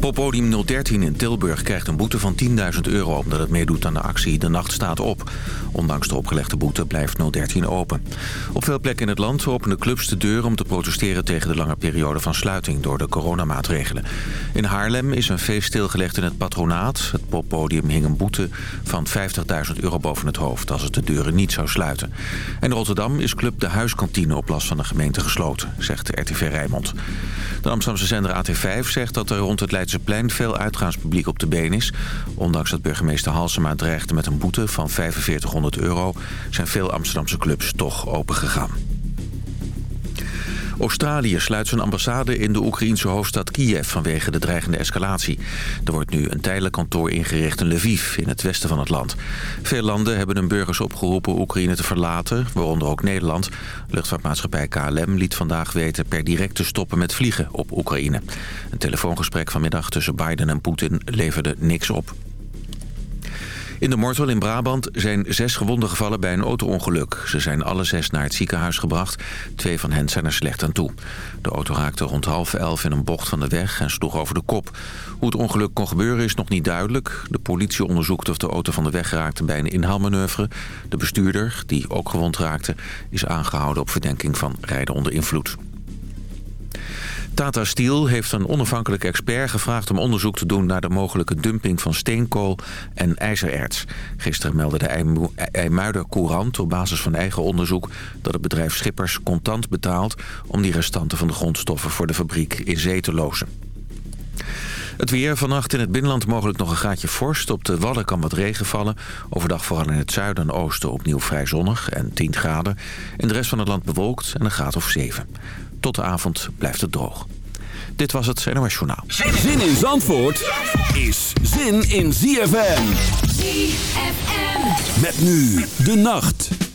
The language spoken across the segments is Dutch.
Poppodium 013 in Tilburg krijgt een boete van 10.000 euro... omdat het meedoet aan de actie De Nacht staat op. Ondanks de opgelegde boete blijft 013 open. Op veel plekken in het land openen clubs de deur... om te protesteren tegen de lange periode van sluiting... door de coronamaatregelen. In Haarlem is een feest stilgelegd in het patronaat. Het poppodium hing een boete van 50.000 euro boven het hoofd... als het de deuren niet zou sluiten. En in Rotterdam is club De Huiskantine op last van de gemeente gesloten... zegt de RTV Rijnmond. De Amsterdamse zender AT5 zegt dat er rond het Leidseplein veel uitgaanspubliek op de been is. Ondanks dat burgemeester Halsema dreigde met een boete van 4500 euro... zijn veel Amsterdamse clubs toch opengegaan. Australië sluit zijn ambassade in de Oekraïense hoofdstad Kiev vanwege de dreigende escalatie. Er wordt nu een tijdelijk kantoor ingericht in Lviv, in het westen van het land. Veel landen hebben hun burgers opgeroepen Oekraïne te verlaten, waaronder ook Nederland. Luchtvaartmaatschappij KLM liet vandaag weten per direct te stoppen met vliegen op Oekraïne. Een telefoongesprek vanmiddag tussen Biden en Poetin leverde niks op. In de Mortel in Brabant zijn zes gewonden gevallen bij een auto-ongeluk. Ze zijn alle zes naar het ziekenhuis gebracht. Twee van hen zijn er slecht aan toe. De auto raakte rond half elf in een bocht van de weg en sloeg over de kop. Hoe het ongeluk kon gebeuren is nog niet duidelijk. De politie onderzoekt of de auto van de weg raakte bij een inhaalmanoeuvre. De bestuurder, die ook gewond raakte, is aangehouden op verdenking van rijden onder invloed. Tata Steel heeft een onafhankelijke expert gevraagd om onderzoek te doen naar de mogelijke dumping van steenkool en ijzererts. Gisteren meldde de IJmuider Courant op basis van eigen onderzoek dat het bedrijf Schippers contant betaalt om die restanten van de grondstoffen voor de fabriek in zee te lozen. Het weer vannacht in het binnenland mogelijk nog een graadje vorst. Op de Wadden kan wat regen vallen. Overdag vooral in het zuiden en oosten opnieuw vrij zonnig en 10 graden. In de rest van het land bewolkt en een graad of 7. Tot de avond blijft het droog. Dit was het NOS Journaal. Zin in Zandvoort is zin in ZFM. ZFM. Met nu de nacht.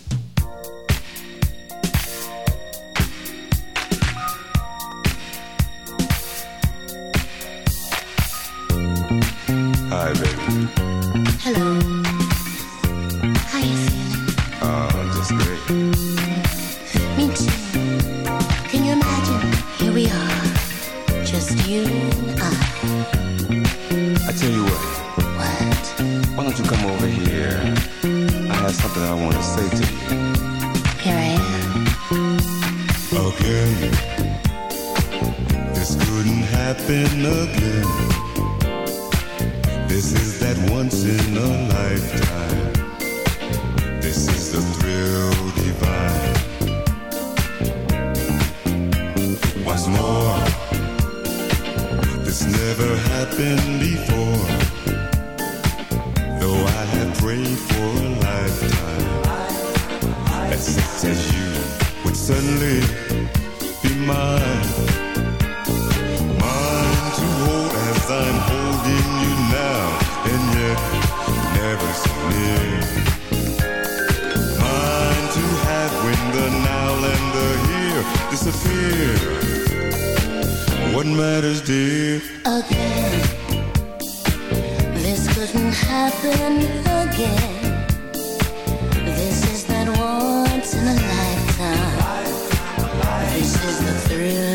Thrill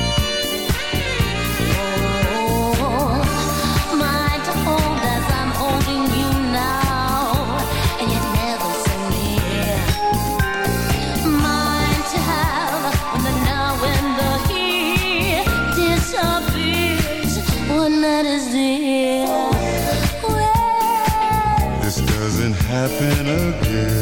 Happen again.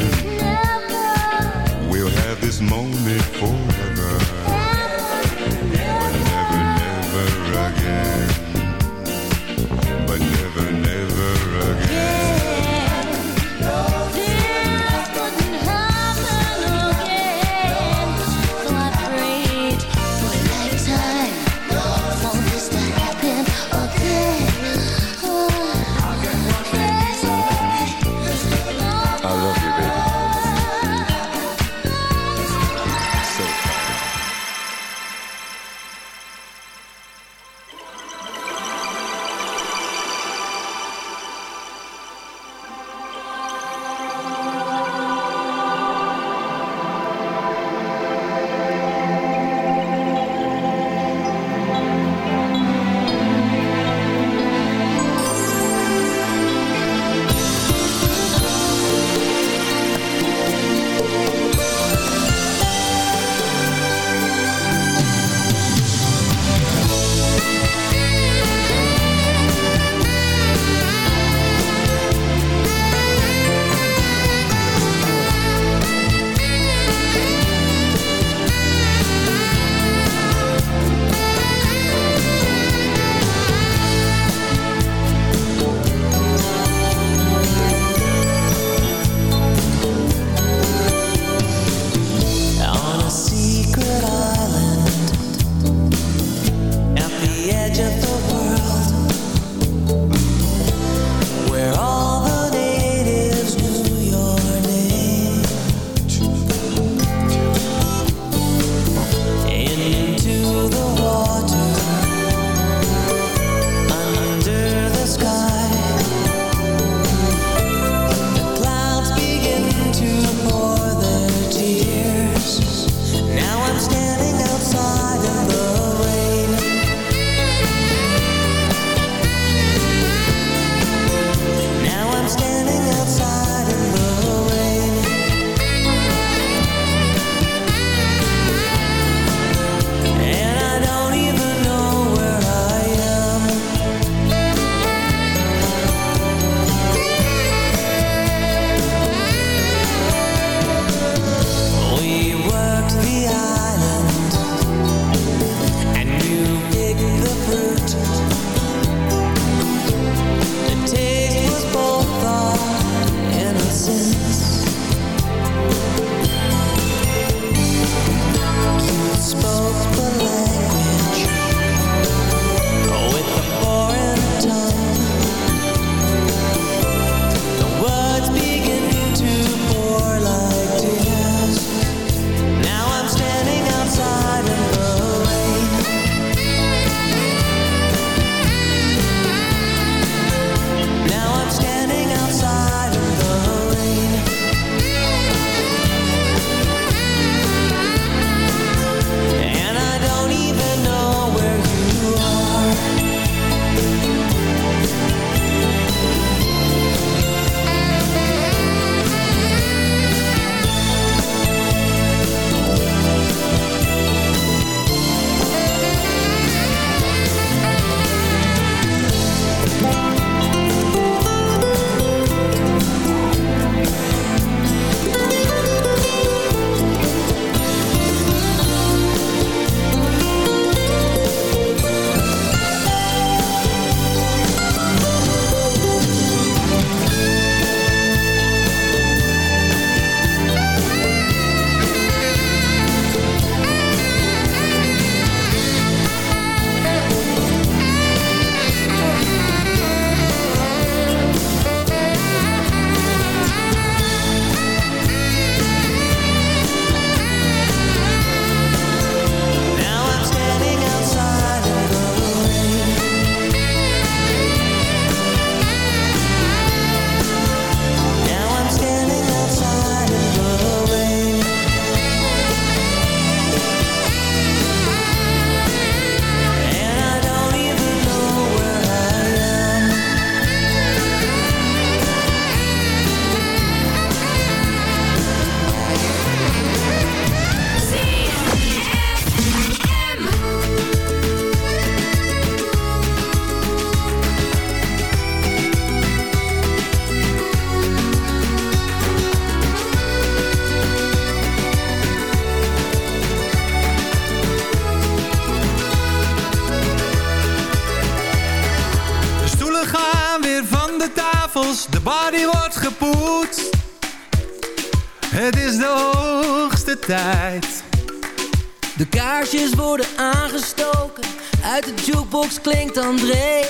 Klinkt André.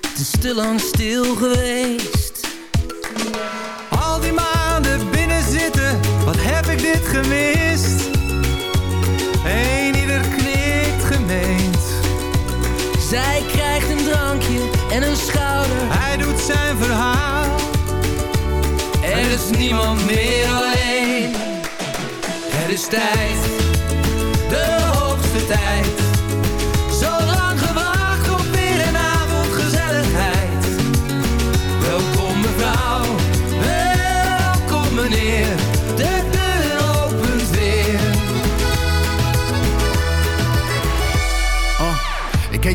Het is te lang stil geweest. Al die maanden binnen zitten, wat heb ik dit gemist? Eén ieder knikt gemeend. Zij krijgt een drankje en een schouder. Hij doet zijn verhaal. Er is niemand meer alleen. Het is tijd,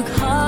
work hard.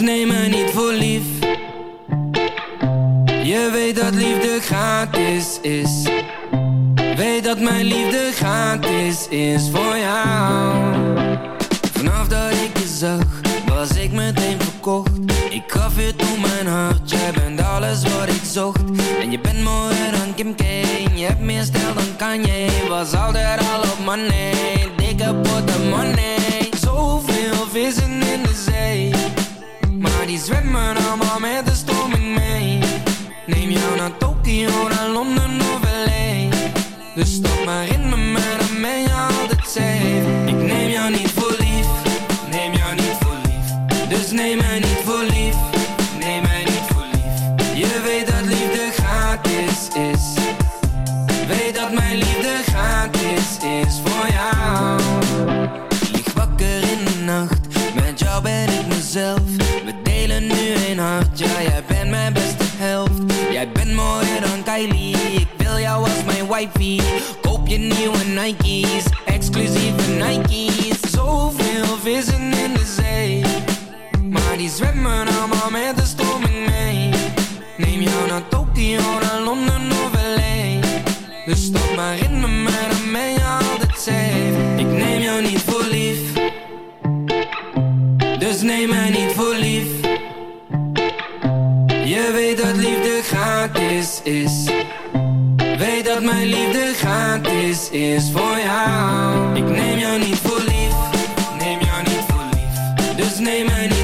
neem me niet voor lief. Je weet dat liefde gratis is. Weet dat mijn liefde gratis is voor jou. Vanaf dat ik je zag Was ik meteen verkocht. Ik gaf je toen mijn hart Jij bent alles wat ik zocht. En je bent mooier dan Kim K Je hebt meer stijl dan Kanye. Was altijd al op money Dikke money. Zoveel vissen die zwemmen allemaal met de stroming mee. Neem jou naar Tokio, naar Londen ja jij bent mijn beste helft. Jij bent mooier dan Kylie, ik wil jou als mijn wifey. Koop je nieuwe Nike's, exclusieve Nike's. Zoveel vissen in de zee. Maar die zwemmen allemaal met de stroming mee. Neem jou naar Tokio, naar Londen of LA Dus stap maar in me, maar dan ben je altijd safe. Ik neem jou niet voor lief. Dus neem mij niet voor lief Je weet dat liefde gratis is. Weet dat mijn liefde gratis is voor jou. Ik neem jou niet voor lief Neem jou niet voor lief. Dus neem mij niet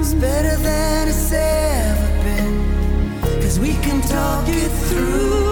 It's better than it's ever been. Cause we can talk it through.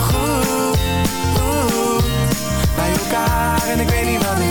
en ik weet niet wat. ik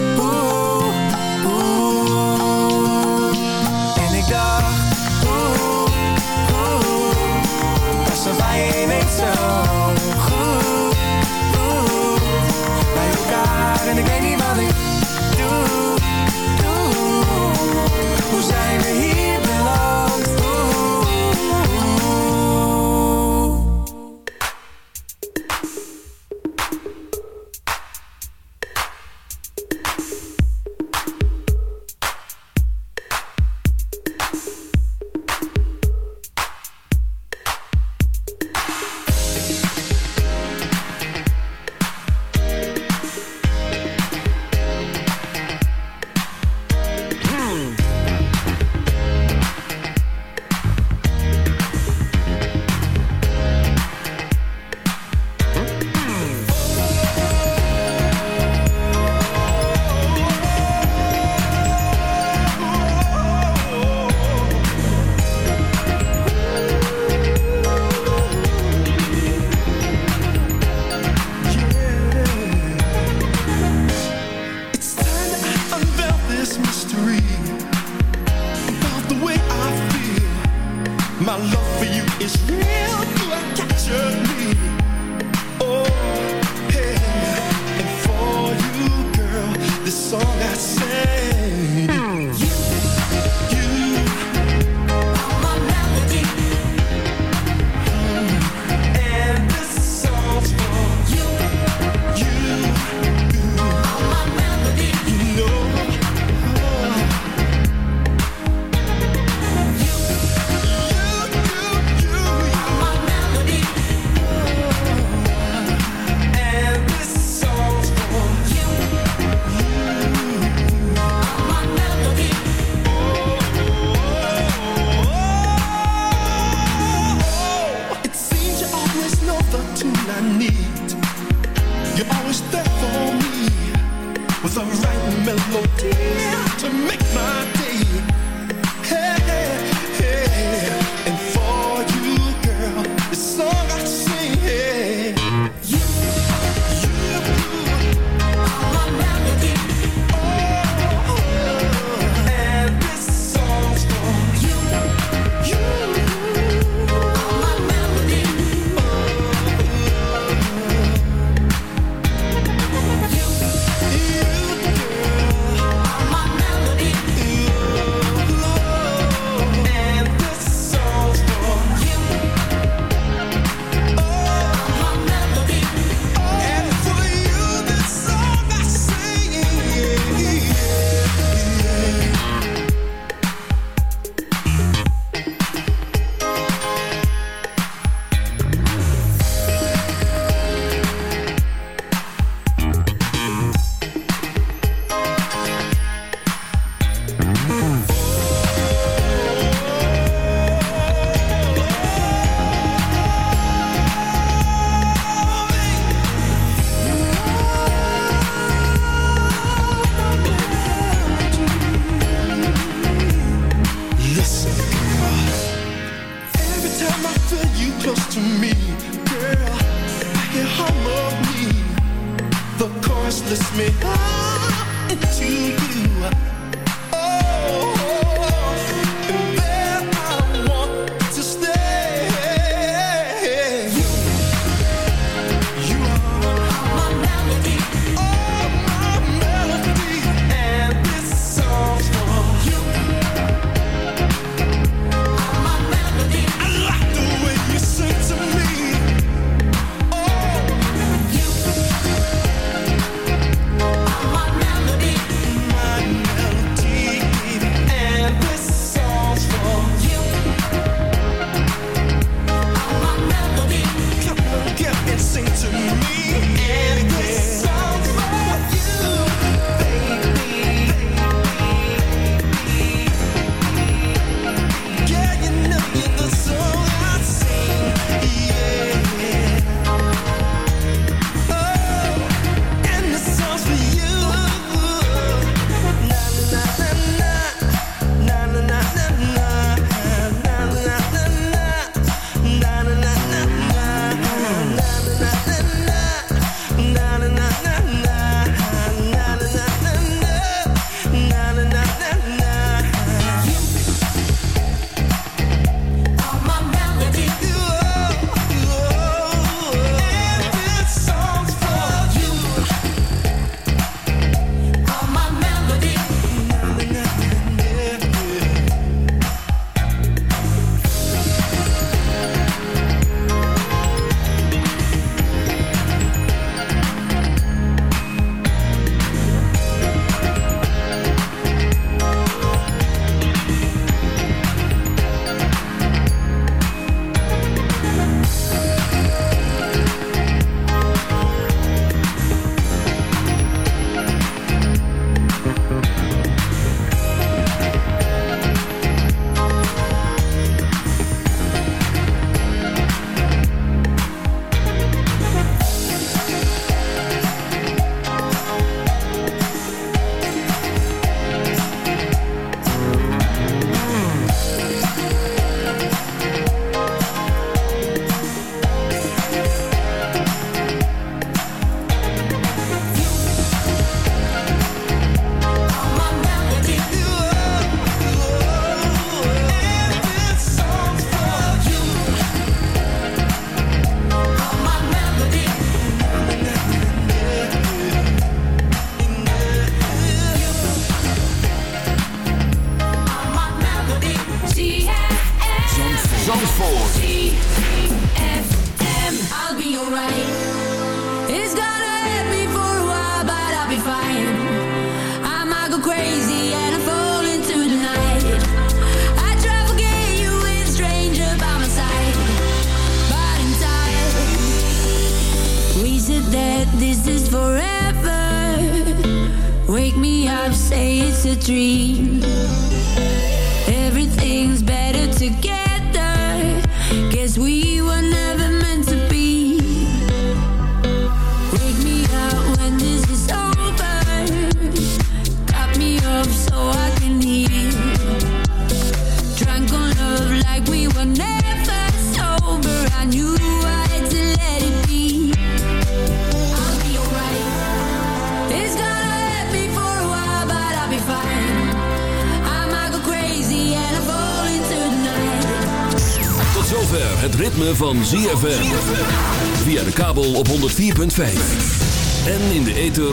guilty.